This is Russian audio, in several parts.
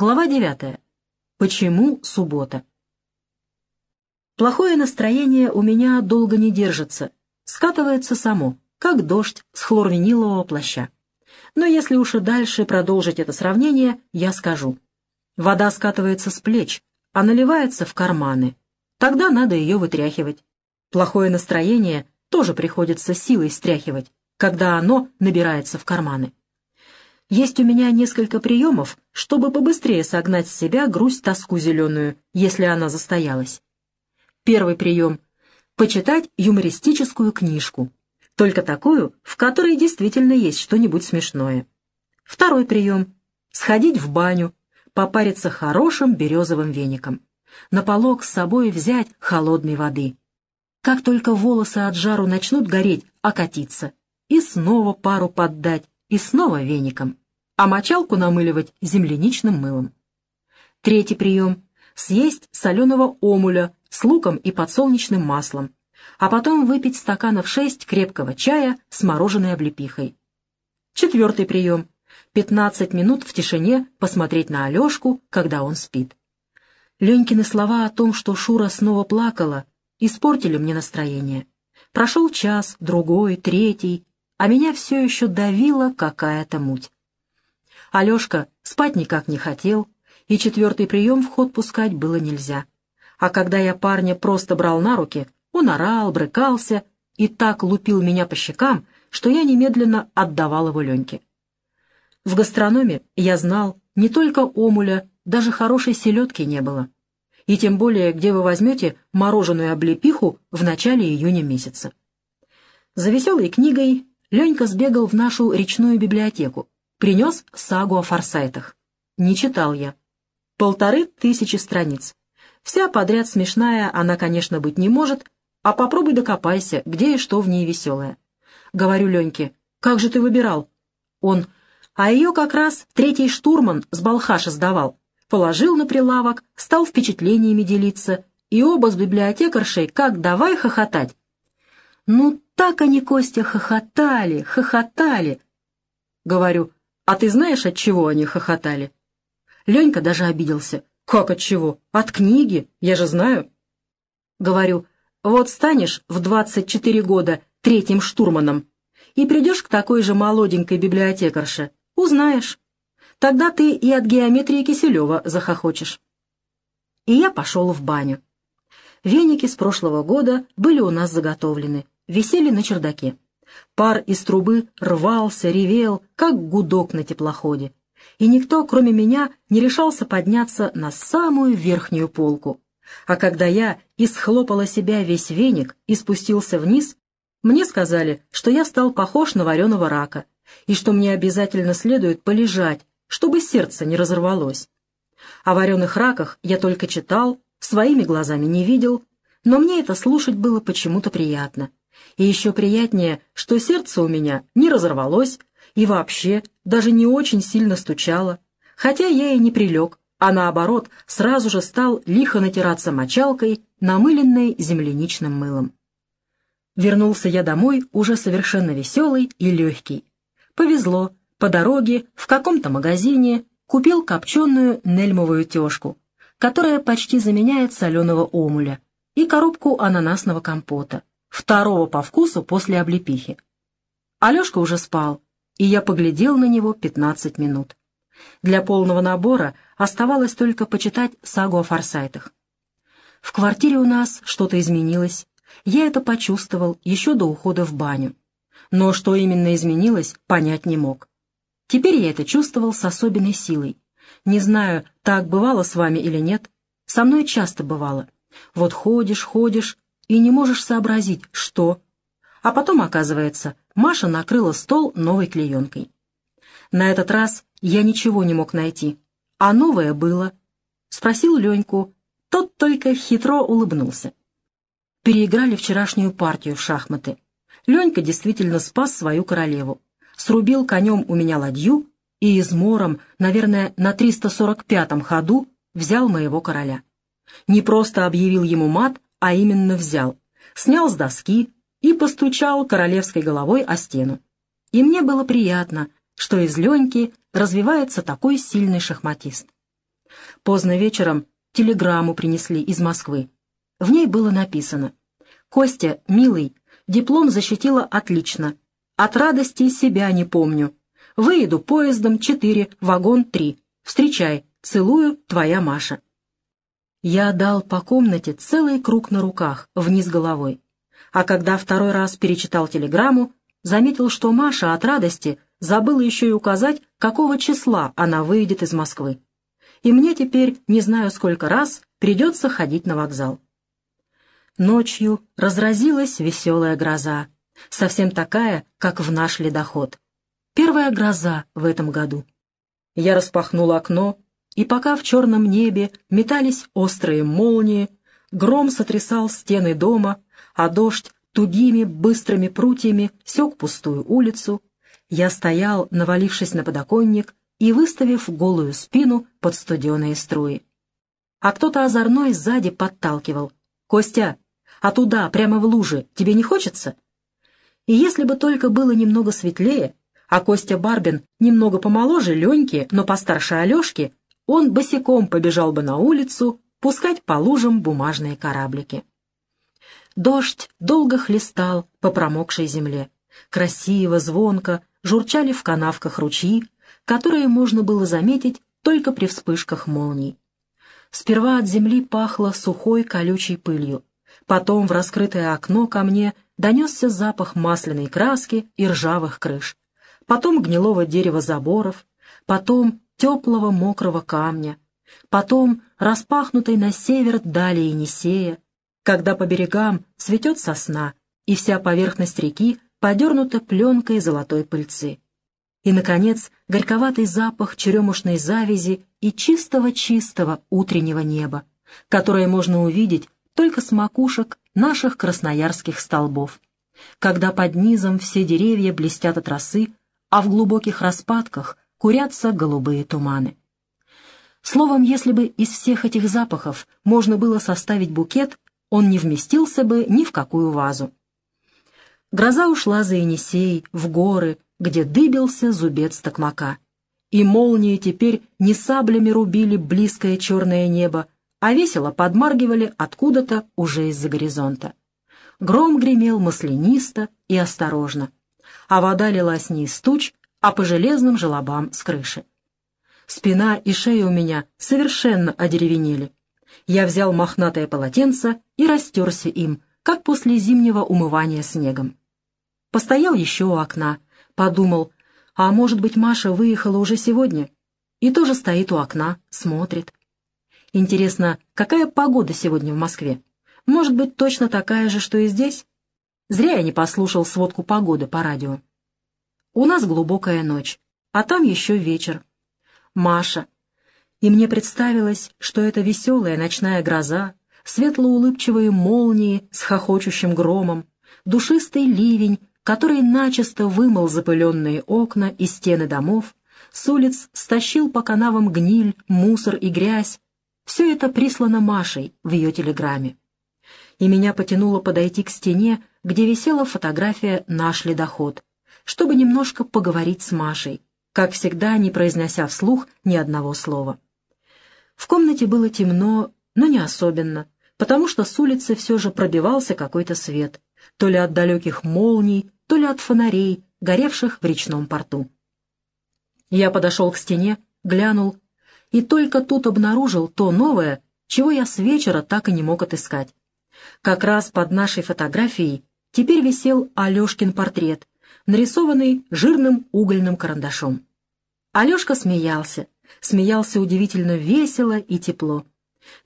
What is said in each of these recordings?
Глава 9. Почему суббота? Плохое настроение у меня долго не держится, скатывается само, как дождь с хлорвинилового плаща. Но если уж и дальше продолжить это сравнение, я скажу. Вода скатывается с плеч, а наливается в карманы. Тогда надо ее вытряхивать. Плохое настроение тоже приходится силой стряхивать, когда оно набирается в карманы. Есть у меня несколько приемов, чтобы побыстрее согнать с себя грусть-тоску зеленую, если она застоялась. Первый прием — почитать юмористическую книжку, только такую, в которой действительно есть что-нибудь смешное. Второй прием — сходить в баню, попариться хорошим березовым веником. На полок с собой взять холодной воды. Как только волосы от жару начнут гореть, окатиться. И снова пару поддать, и снова веником, а мочалку намыливать земляничным мылом. Третий прием — съесть соленого омуля с луком и подсолнечным маслом, а потом выпить стаканов шесть крепкого чая с мороженой облепихой. Четвертый прием — 15 минут в тишине посмотреть на Алешку, когда он спит. Ленькины слова о том, что Шура снова плакала, испортили мне настроение. Прошел час, другой, третий, а меня все еще давила какая-то муть. Алешка спать никак не хотел, и четвертый прием в ход пускать было нельзя. А когда я парня просто брал на руки, он орал, брыкался и так лупил меня по щекам, что я немедленно отдавал его Леньке. В гастрономе я знал не только омуля, даже хорошей селедки не было. И тем более, где вы возьмете мороженую облепиху в начале июня месяца. За веселой книгой Ленька сбегал в нашу речную библиотеку, принес сагу о форсайтах. Не читал я. Полторы тысячи страниц. Вся подряд смешная она, конечно, быть не может, а попробуй докопайся, где и что в ней веселое. Говорю Леньке, как же ты выбирал? Он, а ее как раз третий штурман с Балхаша сдавал. Положил на прилавок, стал впечатлениями делиться, и оба с библиотекаршей как давай хохотать. Ну, так они, Костя, хохотали, хохотали. Говорю, а ты знаешь, от чего они хохотали? Ленька даже обиделся. Как от чего? От книги, я же знаю. Говорю, вот станешь в 24 года третьим штурманом и придешь к такой же молоденькой библиотекарше, узнаешь. Тогда ты и от геометрии Киселева захохочешь. И я пошел в баню. Веники с прошлого года были у нас заготовлены, висели на чердаке. Пар из трубы рвался, ревел, как гудок на теплоходе. И никто, кроме меня, не решался подняться на самую верхнюю полку. А когда я исхлопала себя весь веник и спустился вниз, мне сказали, что я стал похож на вареного рака, и что мне обязательно следует полежать, чтобы сердце не разорвалось. О вареных раках я только читал, своими глазами не видел, но мне это слушать было почему-то приятно. И еще приятнее, что сердце у меня не разорвалось и вообще даже не очень сильно стучало, хотя я и не прилег, а наоборот сразу же стал лихо натираться мочалкой, намыленной земляничным мылом. Вернулся я домой уже совершенно веселый и легкий. Повезло, по дороге в каком-то магазине купил копченую нельмовую тешку, которая почти заменяет соленого омуля, и коробку ананасного компота второго по вкусу после облепихи. Алешка уже спал, и я поглядел на него 15 минут. Для полного набора оставалось только почитать сагу о форсайтах. В квартире у нас что-то изменилось. Я это почувствовал еще до ухода в баню. Но что именно изменилось, понять не мог. Теперь я это чувствовал с особенной силой. Не знаю, так бывало с вами или нет. Со мной часто бывало. Вот ходишь, ходишь, и не можешь сообразить, что. А потом, оказывается, Маша накрыла стол новой клеенкой. На этот раз я ничего не мог найти, а новое было. Спросил Леньку, тот только хитро улыбнулся. Переиграли вчерашнюю партию в шахматы. Ленька действительно спас свою королеву. Срубил конем у меня ладью и измором, наверное, на 345-м ходу взял моего короля. Не просто объявил ему мат, а именно взял, снял с доски и постучал королевской головой о стену. И мне было приятно, что из Леньки развивается такой сильный шахматист. Поздно вечером телеграмму принесли из Москвы. В ней было написано «Костя, милый, диплом защитила отлично. От радости себя не помню. Выеду поездом 4, вагон 3. Встречай, целую, твоя Маша». Я дал по комнате целый круг на руках, вниз головой. А когда второй раз перечитал телеграмму, заметил, что Маша от радости забыла еще и указать, какого числа она выйдет из Москвы. И мне теперь, не знаю сколько раз, придется ходить на вокзал. Ночью разразилась веселая гроза, совсем такая, как в наш ледоход. Первая гроза в этом году. Я распахнул окно, и пока в черном небе метались острые молнии, гром сотрясал стены дома, а дождь тугими быстрыми прутьями сек пустую улицу, я стоял, навалившись на подоконник и выставив голую спину под студеные струи. А кто-то озорной сзади подталкивал. «Костя, а туда, прямо в луже, тебе не хочется?» И если бы только было немного светлее, а Костя Барбин немного помоложе Леньки, но постарше Алешки, он босиком побежал бы на улицу пускать по лужам бумажные кораблики. Дождь долго хлестал по промокшей земле. Красиво, звонко журчали в канавках ручьи, которые можно было заметить только при вспышках молний. Сперва от земли пахло сухой колючей пылью, потом в раскрытое окно ко мне донесся запах масляной краски и ржавых крыш, потом гнилого дерева заборов, потом теплого мокрого камня, потом распахнутой на север дали Енисея, когда по берегам цветет сосна, и вся поверхность реки подернута пленкой золотой пыльцы. И, наконец, горьковатый запах черемушной завязи и чистого-чистого утреннего неба, которое можно увидеть только с макушек наших красноярских столбов, когда под низом все деревья блестят от росы, а в глубоких распадках курятся голубые туманы. Словом, если бы из всех этих запахов можно было составить букет, он не вместился бы ни в какую вазу. Гроза ушла за Енисей, в горы, где дыбился зубец токмака. И молнии теперь не саблями рубили близкое черное небо, а весело подмаргивали откуда-то уже из-за горизонта. Гром гремел маслянисто и осторожно, а вода лилась не из туч, а по железным желобам с крыши. Спина и шея у меня совершенно одеревенели. Я взял мохнатое полотенце и растерся им, как после зимнего умывания снегом. Постоял еще у окна, Подумал, а может быть, Маша выехала уже сегодня? И тоже стоит у окна, смотрит. Интересно, какая погода сегодня в Москве? Может быть, точно такая же, что и здесь? Зря я не послушал сводку погоды по радио. У нас глубокая ночь, а там еще вечер. Маша. И мне представилось, что это веселая ночная гроза, светло-улыбчивые молнии с хохочущим громом, душистый ливень который начисто вымыл запыленные окна и стены домов, с улиц стащил по канавам гниль, мусор и грязь. Все это прислано Машей в ее телеграмме. И меня потянуло подойти к стене, где висела фотография «Наш ледоход», чтобы немножко поговорить с Машей, как всегда не произнося вслух ни одного слова. В комнате было темно, но не особенно, потому что с улицы все же пробивался какой-то свет, то ли от далеких молний, то ли от фонарей, горевших в речном порту. Я подошел к стене, глянул, и только тут обнаружил то новое, чего я с вечера так и не мог отыскать. Как раз под нашей фотографией теперь висел Алешкин портрет, нарисованный жирным угольным карандашом. Алешка смеялся, смеялся удивительно весело и тепло.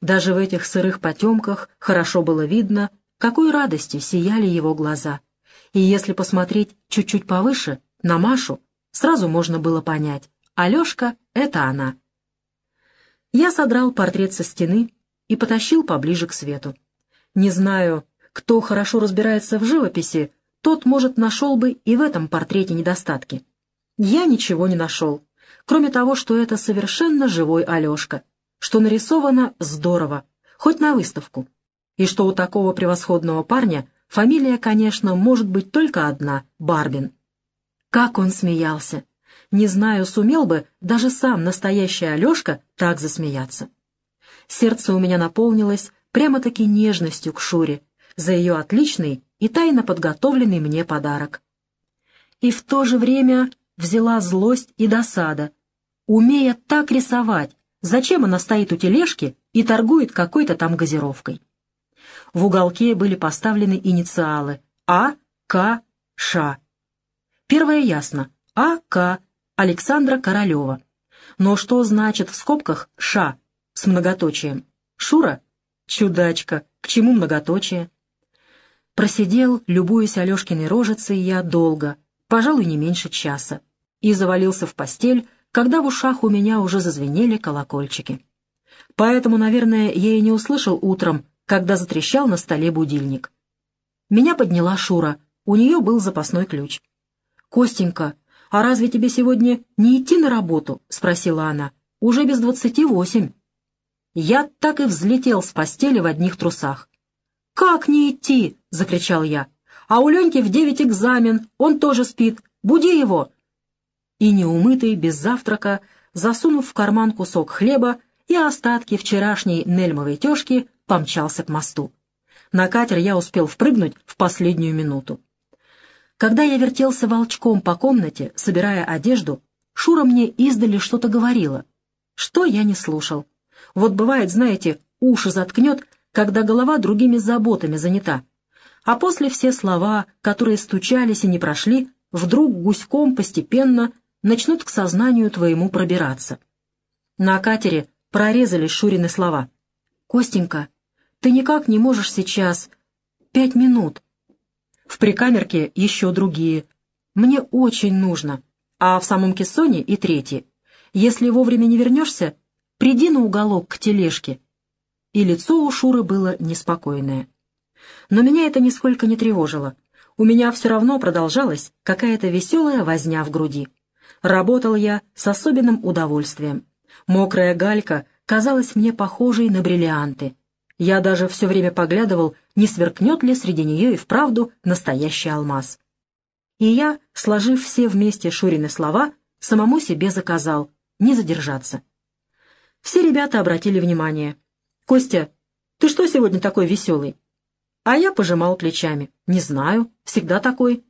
Даже в этих сырых потемках хорошо было видно, какой радостью сияли его глаза — и если посмотреть чуть-чуть повыше, на Машу, сразу можно было понять, Алешка — это она. Я содрал портрет со стены и потащил поближе к свету. Не знаю, кто хорошо разбирается в живописи, тот, может, нашел бы и в этом портрете недостатки. Я ничего не нашел, кроме того, что это совершенно живой Алешка, что нарисовано здорово, хоть на выставку, и что у такого превосходного парня Фамилия, конечно, может быть только одна — Барбин. Как он смеялся! Не знаю, сумел бы даже сам настоящий Алешка так засмеяться. Сердце у меня наполнилось прямо-таки нежностью к Шуре за ее отличный и тайно подготовленный мне подарок. И в то же время взяла злость и досада. Умея так рисовать, зачем она стоит у тележки и торгует какой-то там газировкой? В уголке были поставлены инициалы А, К, Ш. Первое ясно. А, К, Александра Королева. Но что значит в скобках «Ш» с многоточием? Шура? Чудачка. К чему многоточие? Просидел, любуясь Алешкиной рожицей, я долго, пожалуй, не меньше часа, и завалился в постель, когда в ушах у меня уже зазвенели колокольчики. Поэтому, наверное, я и не услышал утром, когда затрещал на столе будильник. Меня подняла Шура, у нее был запасной ключ. «Костенька, «А разве тебе сегодня не идти на работу?» — спросила она. «Уже без двадцати восемь». Я так и взлетел с постели в одних трусах. «Как не идти?» — закричал я. «А у Леньки в девять экзамен, он тоже спит. Буди его!» И неумытый, без завтрака, засунув в карман кусок хлеба и остатки вчерашней нельмовой тёшки, помчался к мосту. На катер я успел впрыгнуть в последнюю минуту. Когда я вертелся волчком по комнате, собирая одежду, Шура мне издали что-то говорила. Что я не слушал. Вот бывает, знаете, уши заткнет, когда голова другими заботами занята. А после все слова, которые стучались и не прошли, вдруг гуськом постепенно начнут к сознанию твоему пробираться. На катере прорезались Шурины слова. «Костенька, ты никак не можешь сейчас... Пять минут. В прикамерке еще другие. Мне очень нужно. А в самом кессоне и третий. Если вовремя не вернешься, приди на уголок к тележке. И лицо у Шуры было неспокойное. Но меня это нисколько не тревожило. У меня все равно продолжалась какая-то веселая возня в груди. Работал я с особенным удовольствием. Мокрая галька казалась мне похожей на бриллианты. Я даже все время поглядывал, не сверкнет ли среди нее и вправду настоящий алмаз. И я, сложив все вместе Шурины слова, самому себе заказал не задержаться. Все ребята обратили внимание. «Костя, ты что сегодня такой веселый?» А я пожимал плечами. «Не знаю, всегда такой».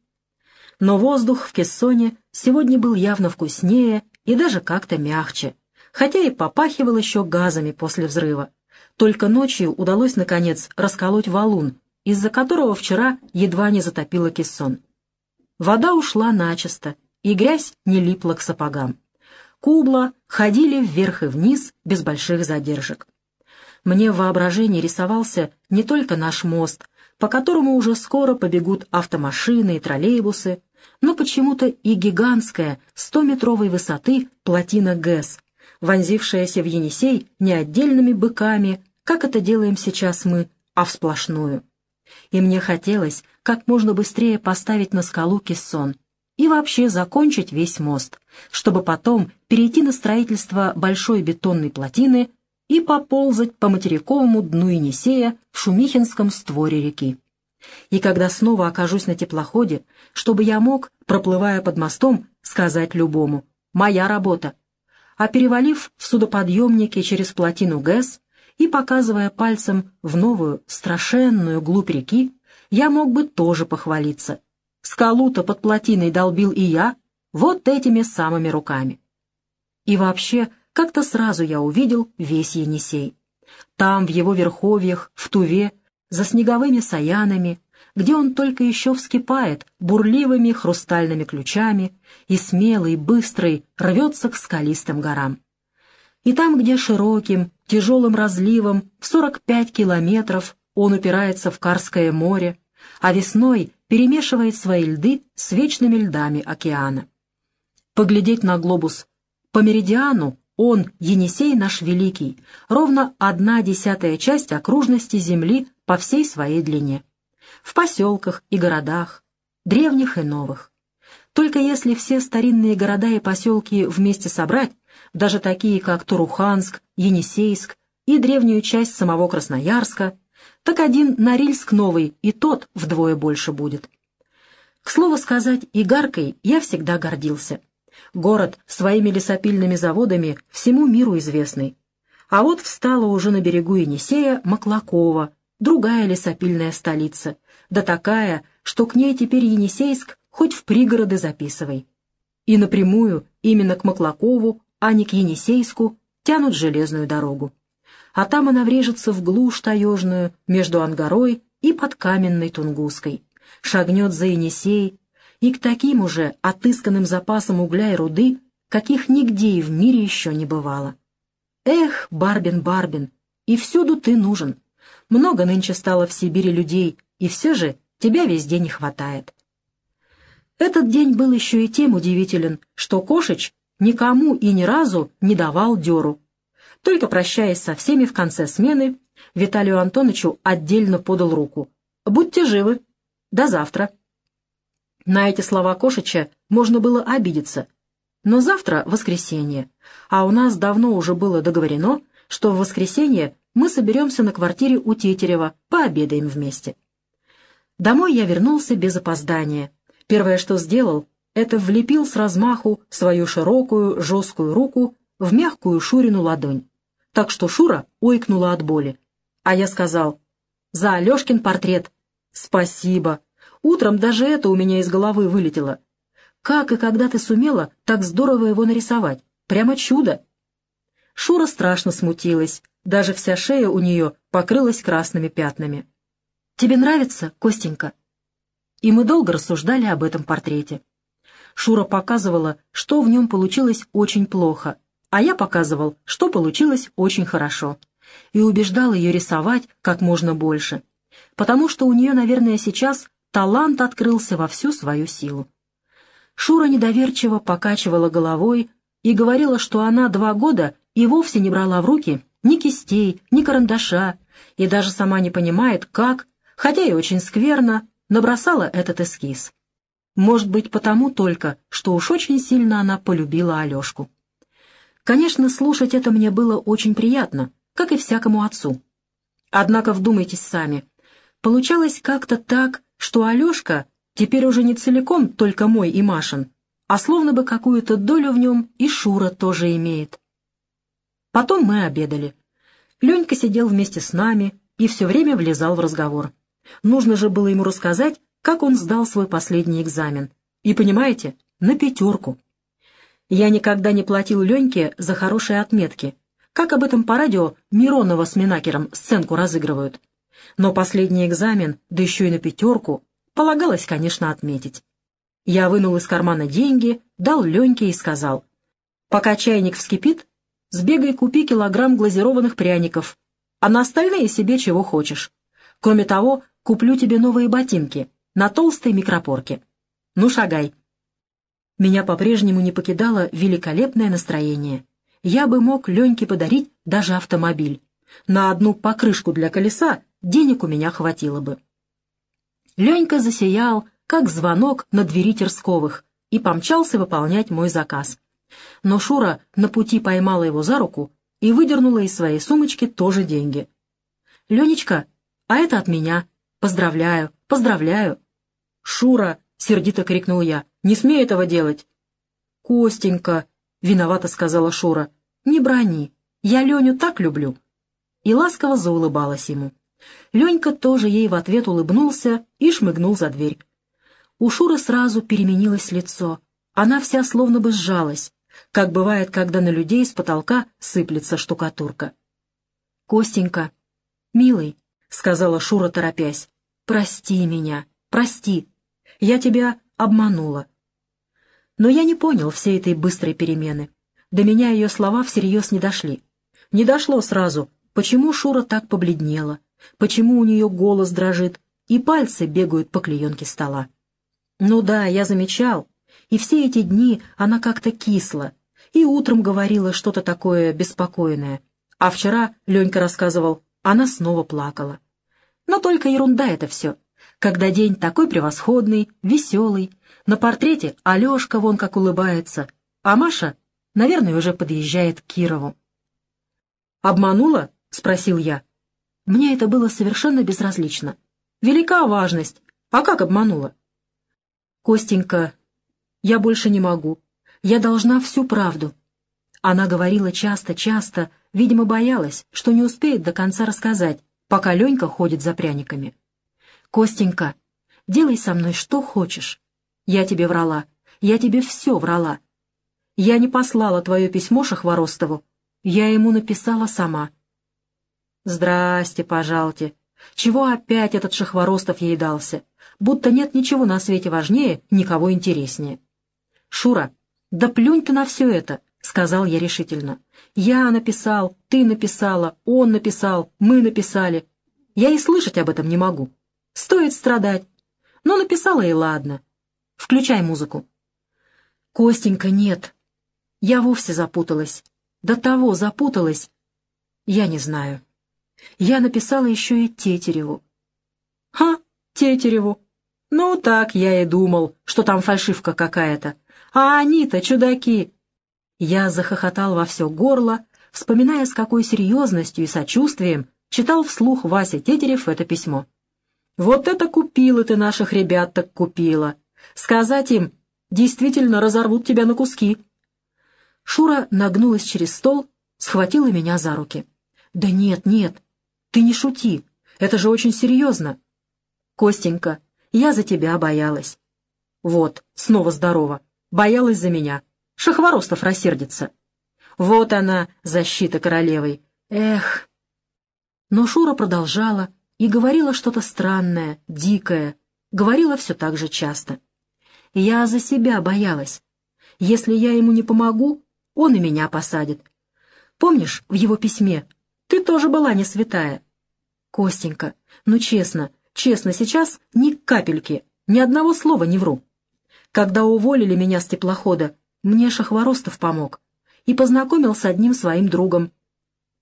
Но воздух в кессоне сегодня был явно вкуснее и даже как-то мягче, хотя и попахивал еще газами после взрыва. Только ночью удалось, наконец, расколоть валун, из-за которого вчера едва не затопило кессон. Вода ушла начисто, и грязь не липла к сапогам. Кубла ходили вверх и вниз без больших задержек. Мне в воображении рисовался не только наш мост, по которому уже скоро побегут автомашины и троллейбусы, но почему-то и гигантская, стометровой высоты плотина ГЭС, вонзившаяся в Енисей не отдельными быками, как это делаем сейчас мы, а всплошную. И мне хотелось как можно быстрее поставить на скалу кессон и вообще закончить весь мост, чтобы потом перейти на строительство большой бетонной плотины и поползать по материковому дну Енисея в Шумихинском створе реки. И когда снова окажусь на теплоходе, чтобы я мог, проплывая под мостом, сказать любому «Моя работа, а перевалив в судоподъемнике через плотину ГЭС и показывая пальцем в новую, страшенную глубь реки, я мог бы тоже похвалиться. Скалу-то под плотиной долбил и я, вот этими самыми руками. И вообще, как-то сразу я увидел весь Енисей. Там, в его верховьях, в Туве, за снеговыми саянами, где он только еще вскипает бурливыми хрустальными ключами и смелый, быстрый рвется к скалистым горам. И там, где широким, тяжелым разливом в 45 километров он упирается в Карское море, а весной перемешивает свои льды с вечными льдами океана. Поглядеть на глобус. По меридиану он, Енисей наш великий, ровно одна десятая часть окружности Земли по всей своей длине в поселках и городах, древних и новых. Только если все старинные города и поселки вместе собрать, даже такие, как Туруханск, Енисейск и древнюю часть самого Красноярска, так один Норильск новый, и тот вдвое больше будет. К слову сказать, Игаркой я всегда гордился. Город своими лесопильными заводами всему миру известный. А вот встала уже на берегу Енисея Маклакова, другая лесопильная столица, да такая, что к ней теперь Енисейск хоть в пригороды записывай. И напрямую, именно к Маклакову, а не к Енисейску, тянут железную дорогу. А там она врежется в глушь таежную между Ангарой и под каменной Тунгуской, шагнет за Енисей, и к таким уже отысканным запасам угля и руды, каких нигде и в мире еще не бывало. Эх, Барбин, Барбин, и всюду ты нужен. Много нынче стало в Сибири людей, и все же тебя везде не хватает. Этот день был еще и тем удивителен, что Кошич никому и ни разу не давал дёру. Только прощаясь со всеми в конце смены, Виталию Антоновичу отдельно подал руку. «Будьте живы. До завтра». На эти слова Кошича можно было обидеться, но завтра воскресенье, а у нас давно уже было договорено, что в воскресенье мы соберемся на квартире у Тетерева, пообедаем вместе. Домой я вернулся без опоздания. Первое, что сделал, это влепил с размаху свою широкую, жесткую руку в мягкую Шурину ладонь, так что Шура ойкнула от боли. А я сказал, «За Алешкин портрет». «Спасибо. Утром даже это у меня из головы вылетело. Как и когда ты сумела так здорово его нарисовать? Прямо чудо!» Шура страшно смутилась, даже вся шея у нее покрылась красными пятнами. «Тебе нравится, Костенька?» И мы долго рассуждали об этом портрете. Шура показывала, что в нем получилось очень плохо, а я показывал, что получилось очень хорошо. И убеждал ее рисовать как можно больше, потому что у нее, наверное, сейчас талант открылся во всю свою силу. Шура недоверчиво покачивала головой и говорила, что она два года и вовсе не брала в руки ни кистей, ни карандаша, и даже сама не понимает, как, хотя и очень скверно, набросала этот эскиз. Может быть, потому только, что уж очень сильно она полюбила Алешку. Конечно, слушать это мне было очень приятно, как и всякому отцу. Однако вдумайтесь сами. Получалось как-то так, что Алешка теперь уже не целиком только мой и Машин, а словно бы какую-то долю в нем и Шура тоже имеет. Потом мы обедали. Ленька сидел вместе с нами и все время влезал в разговор. Нужно же было ему рассказать, как он сдал свой последний экзамен. И, понимаете, на пятерку. Я никогда не платил Леньке за хорошие отметки. Как об этом по радио Миронова с Минакером сценку разыгрывают. Но последний экзамен, да еще и на пятерку, полагалось, конечно, отметить. Я вынул из кармана деньги, дал Леньке и сказал, «Пока чайник вскипит, сбегай купи килограмм глазированных пряников, а на остальные себе чего хочешь. Кроме того, куплю тебе новые ботинки на толстой микропорке. Ну, шагай». Меня по-прежнему не покидало великолепное настроение. Я бы мог Леньке подарить даже автомобиль. На одну покрышку для колеса денег у меня хватило бы. Ленька засиял, как звонок на двери Терсковых, и помчался выполнять мой заказ. Но Шура на пути поймала его за руку и выдернула из своей сумочки тоже деньги. «Ленечка, а это от меня. Поздравляю, поздравляю!» «Шура!» — сердито крикнул я. «Не смей этого делать!» «Костенька!» — виновато сказала Шура. «Не брони. Я Леню так люблю!» И ласково заулыбалась ему. Ленька тоже ей в ответ улыбнулся и шмыгнул за дверь. У Шуры сразу переменилось лицо. Она вся словно бы сжалась, как бывает, когда на людей с потолка сыплется штукатурка. «Костенька, милый», — сказала Шура, торопясь, — «прости меня, прости. Я тебя обманула». Но я не понял всей этой быстрой перемены. До меня ее слова всерьез не дошли. Не дошло сразу, почему Шура так побледнела, почему у нее голос дрожит, и пальцы бегают по клеенке стола. Ну да, я замечал, и все эти дни она как-то кисла, и утром говорила что-то такое беспокойное, а вчера Ленька рассказывал, она снова плакала. Но только ерунда это все, когда день такой превосходный, веселый, на портрете Алешка вон как улыбается, а Маша, наверное, уже подъезжает к Кирову. «Обманула?» — спросил я. Мне это было совершенно безразлично. Велика важность. А как обманула? Костенька, я больше не могу. Я должна всю правду. Она говорила часто-часто, видимо, боялась, что не успеет до конца рассказать, пока Ленька ходит за пряниками. «Костенька, делай со мной что хочешь. Я тебе врала, я тебе все врала. Я не послала твое письмо Шахворостову, я ему написала сама». «Здрасте, пожалуйте. Чего опять этот Шахворостов ей дался? Будто нет ничего на свете важнее, никого интереснее». «Шура, да плюнь ты на все это!» — сказал я решительно. «Я написал, ты написала, он написал, мы написали. Я и слышать об этом не могу. Стоит страдать. Но написала и ладно. Включай музыку». «Костенька, нет. Я вовсе запуталась. До того запуталась. Я не знаю. Я написала еще и Тетереву». «Ха, Тетереву. Ну, так я и думал, что там фальшивка какая-то. А они-то чудаки. Я захохотал во все горло, вспоминая, с какой серьезностью и сочувствием читал вслух Вася Тетерев это письмо. «Вот это купила ты наших ребят, так купила! Сказать им, действительно разорвут тебя на куски!» Шура нагнулась через стол, схватила меня за руки. «Да нет, нет, ты не шути, это же очень серьезно!» «Костенька, я за тебя боялась!» «Вот, снова здорово, боялась за меня!» Шахворостов рассердится. Вот она, защита королевой. Эх! Но Шура продолжала и говорила что-то странное, дикое. Говорила все так же часто. Я за себя боялась. Если я ему не помогу, он и меня посадит. Помнишь, в его письме ты тоже была не святая? Костенька, ну честно, честно, сейчас ни капельки, ни одного слова не вру. Когда уволили меня с теплохода, мне Шахворостов помог и познакомил с одним своим другом.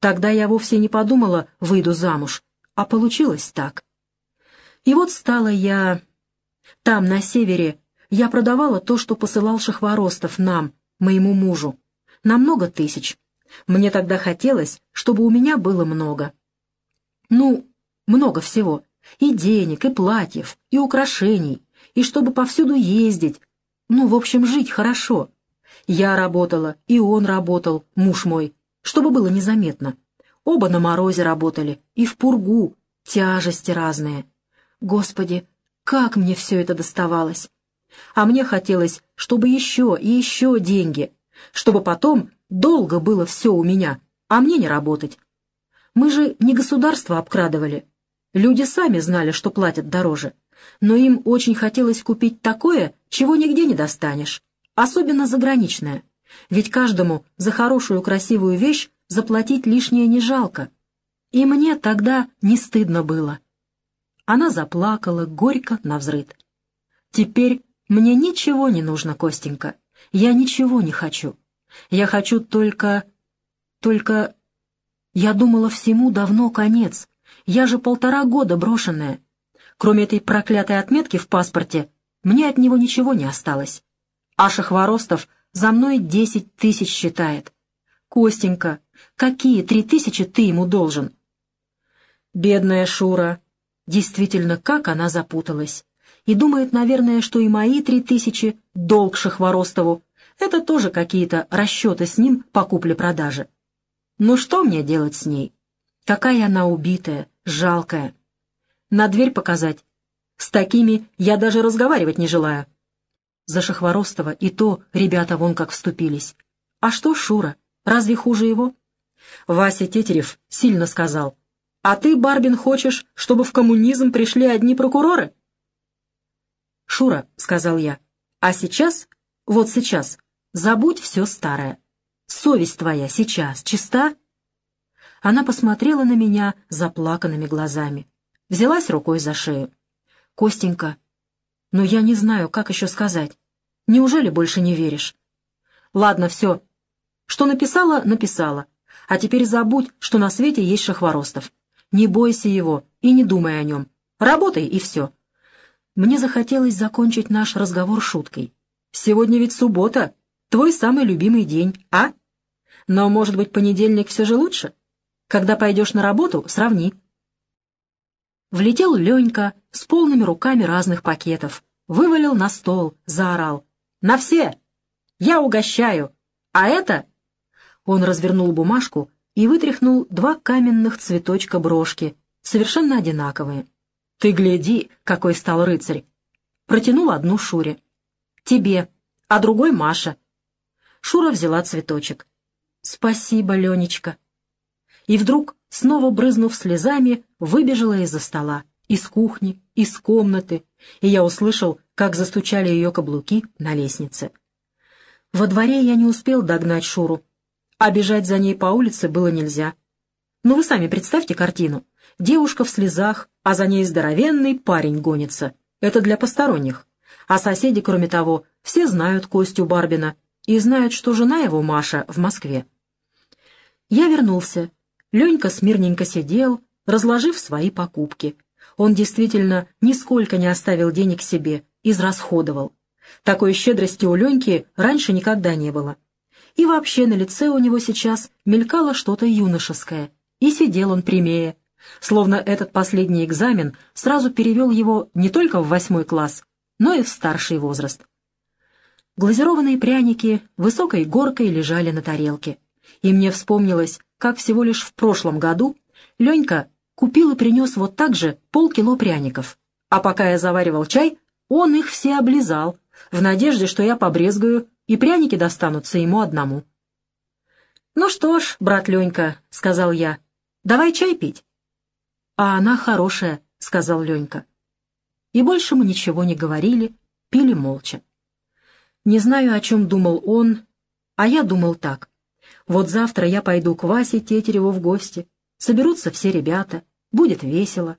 Тогда я вовсе не подумала, выйду замуж, а получилось так. И вот стала я... Там, на севере, я продавала то, что посылал Шахворостов нам, моему мужу, на много тысяч. Мне тогда хотелось, чтобы у меня было много. Ну, много всего. И денег, и платьев, и украшений, и чтобы повсюду ездить. Ну, в общем, жить хорошо. Я работала, и он работал, муж мой, чтобы было незаметно. Оба на морозе работали, и в пургу, тяжести разные. Господи, как мне все это доставалось! А мне хотелось, чтобы еще и еще деньги, чтобы потом долго было все у меня, а мне не работать. Мы же не государство обкрадывали. Люди сами знали, что платят дороже, но им очень хотелось купить такое, чего нигде не достанешь особенно заграничная, ведь каждому за хорошую красивую вещь заплатить лишнее не жалко. И мне тогда не стыдно было. Она заплакала горько на взрыд. «Теперь мне ничего не нужно, Костенька. Я ничего не хочу. Я хочу только... только... Я думала, всему давно конец. Я же полтора года брошенная. Кроме этой проклятой отметки в паспорте, мне от него ничего не осталось. Аша Хворостов за мной десять тысяч считает. Костенька, какие три тысячи ты ему должен? Бедная Шура. Действительно, как она запуталась. И думает, наверное, что и мои три тысячи — долг Шахворостову. Это тоже какие-то расчеты с ним по купле-продаже. Ну что мне делать с ней? Какая она убитая, жалкая. На дверь показать. С такими я даже разговаривать не желаю. За Шахворостова и то ребята вон как вступились. А что Шура? Разве хуже его? Вася Тетерев сильно сказал. А ты, Барбин, хочешь, чтобы в коммунизм пришли одни прокуроры? Шура, — сказал я, — а сейчас, вот сейчас, забудь все старое. Совесть твоя сейчас чиста? Она посмотрела на меня заплаканными глазами. Взялась рукой за шею. «Костенька, но я не знаю, как еще сказать. Неужели больше не веришь? Ладно, все. Что написала, написала. А теперь забудь, что на свете есть Шахворостов. Не бойся его и не думай о нем. Работай, и все. Мне захотелось закончить наш разговор шуткой. Сегодня ведь суббота, твой самый любимый день, а? Но, может быть, понедельник все же лучше? Когда пойдешь на работу, сравни. Влетел Ленька с полными руками разных пакетов, вывалил на стол, заорал. «На все!» Я угощаю. А это...» Он развернул бумажку и вытряхнул два каменных цветочка брошки, совершенно одинаковые. «Ты гляди, какой стал рыцарь!» Протянул одну Шуре. «Тебе, а другой Маша». Шура взяла цветочек. «Спасибо, Ленечка». И вдруг, снова брызнув слезами, выбежала из-за стола, из кухни, из комнаты, и я услышал, как застучали ее каблуки на лестнице. Во дворе я не успел догнать Шуру, а бежать за ней по улице было нельзя. Ну вы сами представьте картину. Девушка в слезах, а за ней здоровенный парень гонится. Это для посторонних. А соседи, кроме того, все знают Костю Барбина и знают, что жена его, Маша, в Москве. Я вернулся. Ленька смирненько сидел, разложив свои покупки. Он действительно нисколько не оставил денег себе, израсходовал. Такой щедрости у Леньки раньше никогда не было. И вообще на лице у него сейчас мелькало что-то юношеское, и сидел он прямее, словно этот последний экзамен сразу перевел его не только в восьмой класс, но и в старший возраст. Глазированные пряники высокой горкой лежали на тарелке, и мне вспомнилось, как всего лишь в прошлом году Ленька купил и принес вот так же полкило пряников, а пока я заваривал чай, он их все облизал, в надежде, что я побрезгаю, и пряники достанутся ему одному. «Ну что ж, брат Ленька», — сказал я, — «давай чай пить». «А она хорошая», — сказал Ленька. И больше мы ничего не говорили, пили молча. Не знаю, о чем думал он, а я думал так. Вот завтра я пойду к Васе Тетереву в гости, соберутся все ребята, будет весело.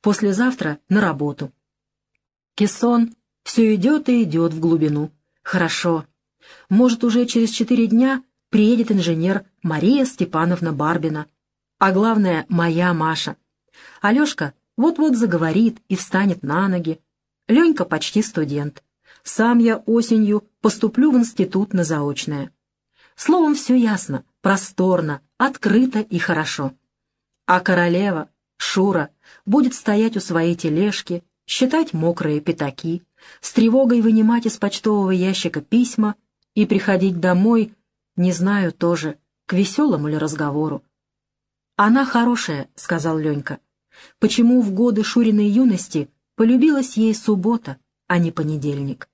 Послезавтра на работу. Кессон все идет и идет в глубину. Хорошо. Может, уже через четыре дня приедет инженер Мария Степановна Барбина. А главное, моя Маша. Алешка вот-вот заговорит и встанет на ноги. Ленька почти студент. Сам я осенью поступлю в институт на заочное. Словом, все ясно, просторно, открыто и хорошо. А королева, Шура, будет стоять у своей тележки, считать мокрые пятаки, с тревогой вынимать из почтового ящика письма и приходить домой, не знаю тоже, к веселому ли разговору. «Она хорошая», — сказал Ленька. Почему в годы Шуриной юности полюбилась ей суббота, а не понедельник?